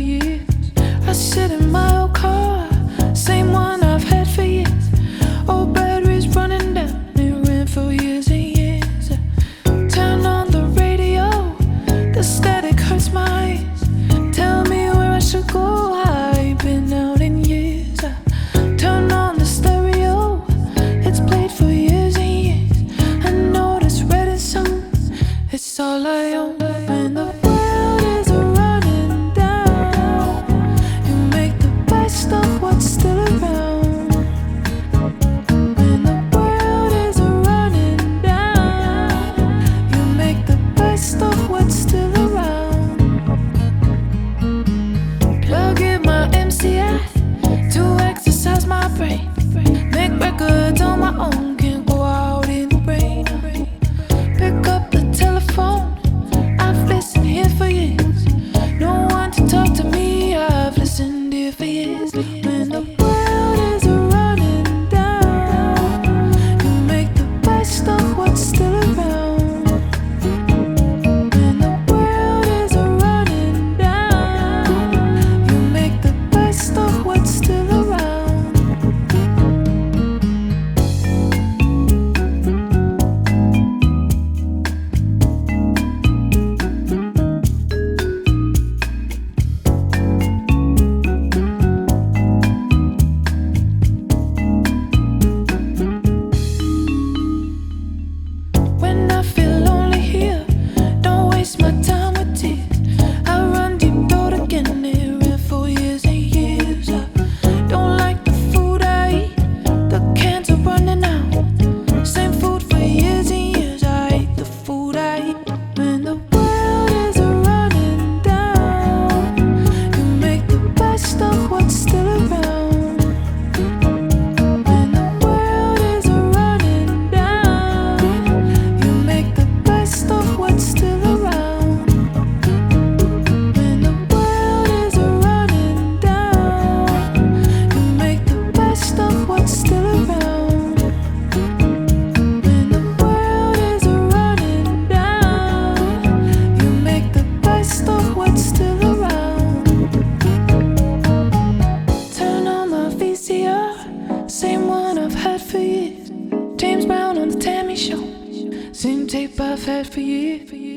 I sit in my old car, same one I've had for years. Old batteries running down, it ran for years and years. Turn on the radio, the static hurts my eyes. Tell me where I should go, I've been out in years. Turn on the stereo, it's played for years and years. I know red and it's all I own. Orlando. Same tape I've had for you.